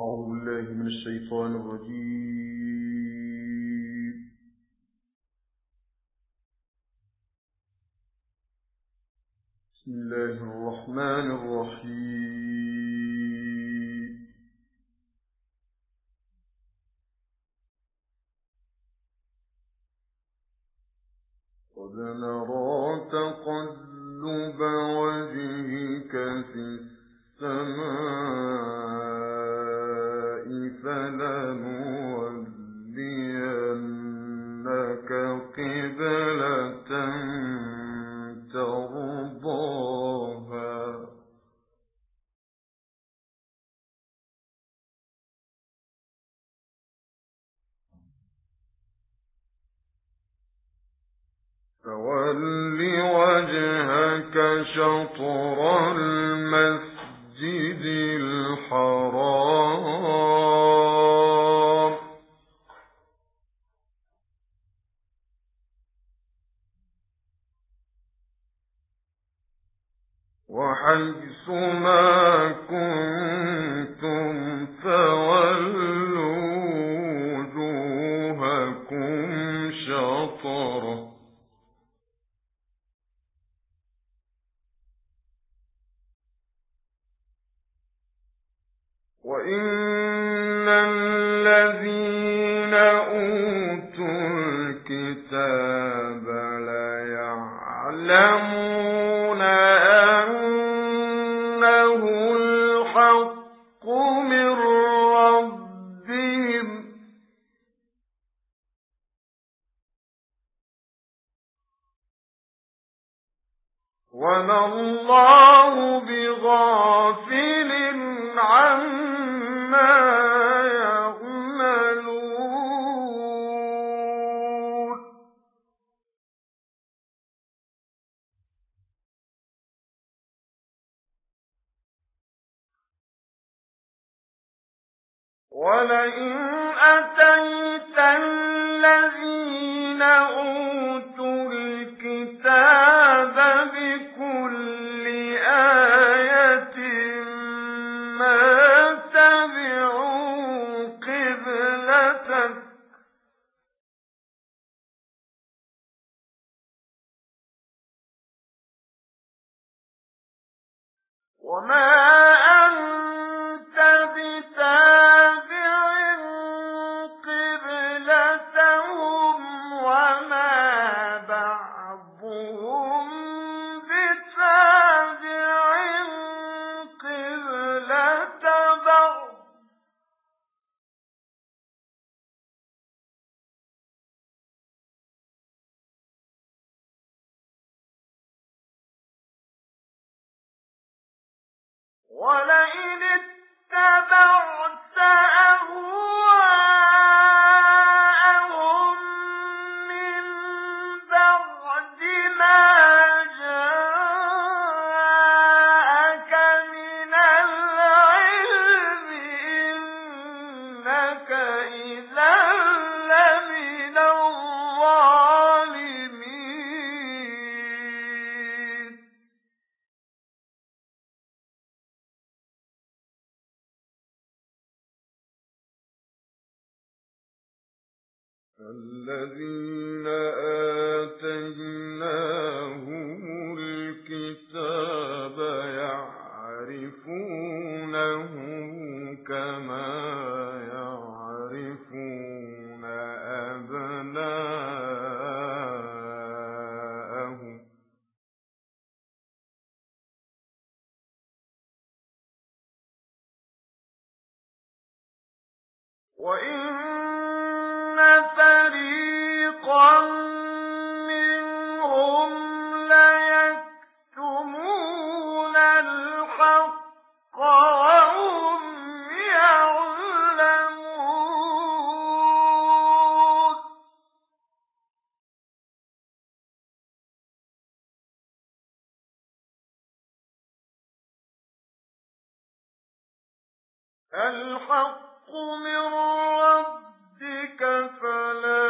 أعوذ بالله من الشيطان الرجيم. بسم الله الرحمن الرحيم. قد نرى تقلب وجهك في السماء. فول وجهك شطر الحق من ربهم وما ولئن أتيت الذين أوتوا الكتاب بكل آية ما تبعوا قبلتك وما ولئن الذين آتيناهم الكتاب يعرفونه كما يعرفون وإن الحق من ربك فلا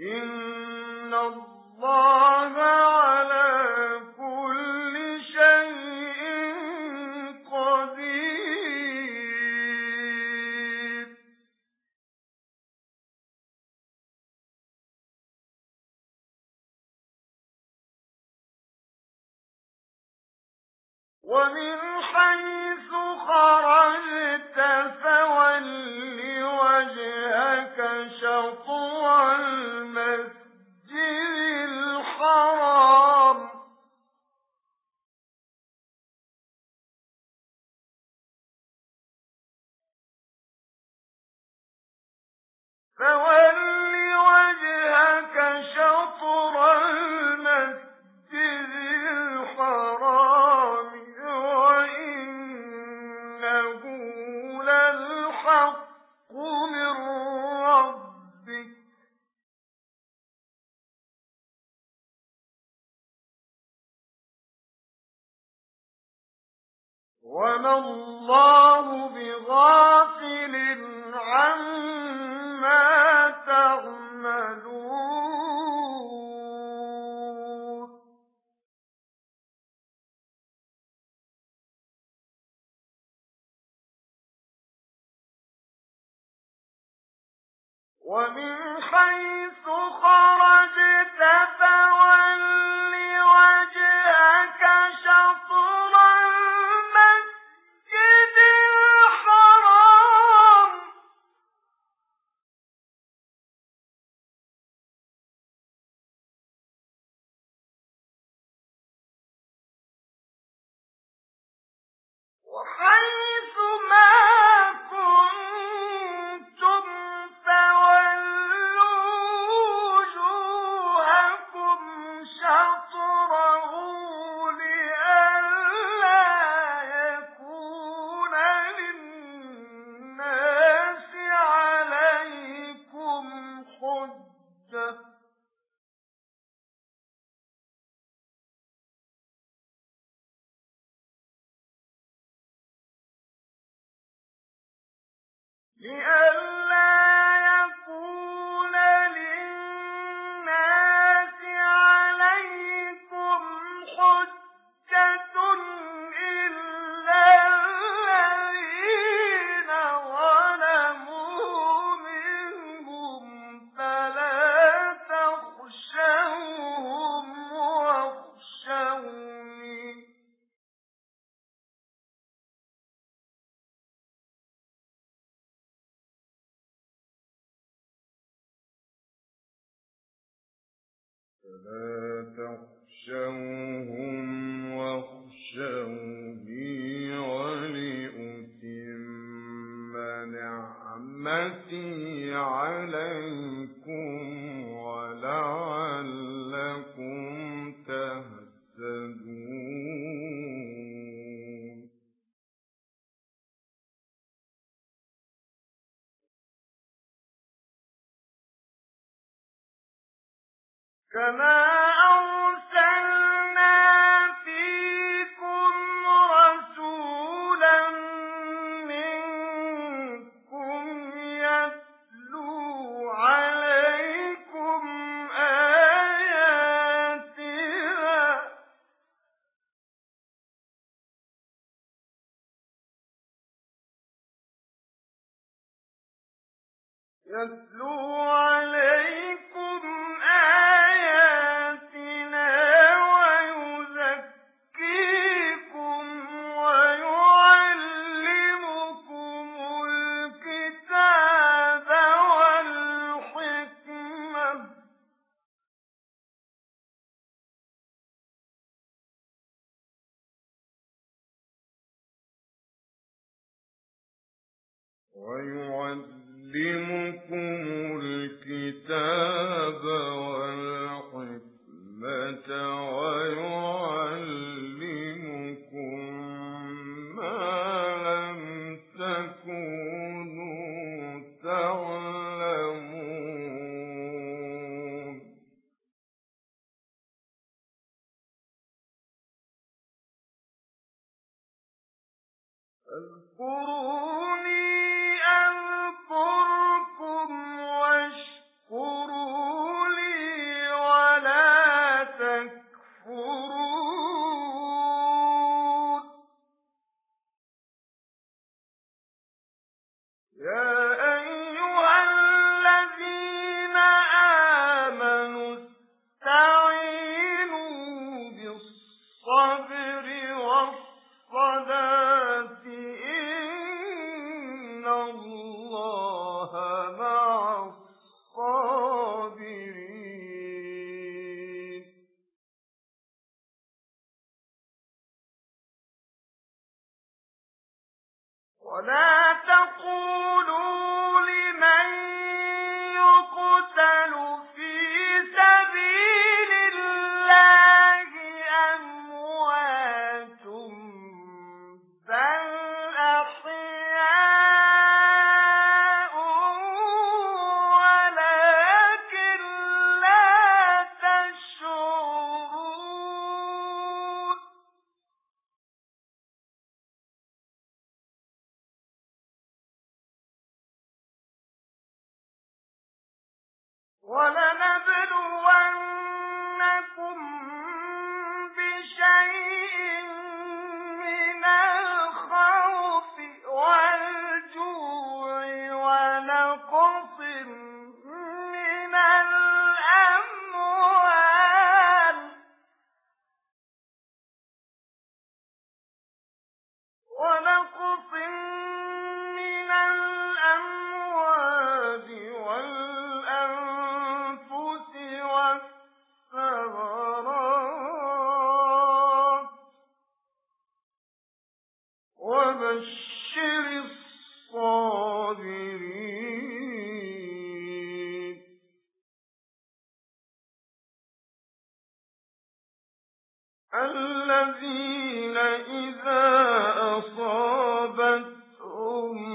إن الله ومن حيث خرجت فول وجهك شطر فلا تخشوهم واخشوني ولأتم نعمتي عليكم. كما أرسلنا فيكم رسولا منكم يتلو عليكم صدق الله العظيم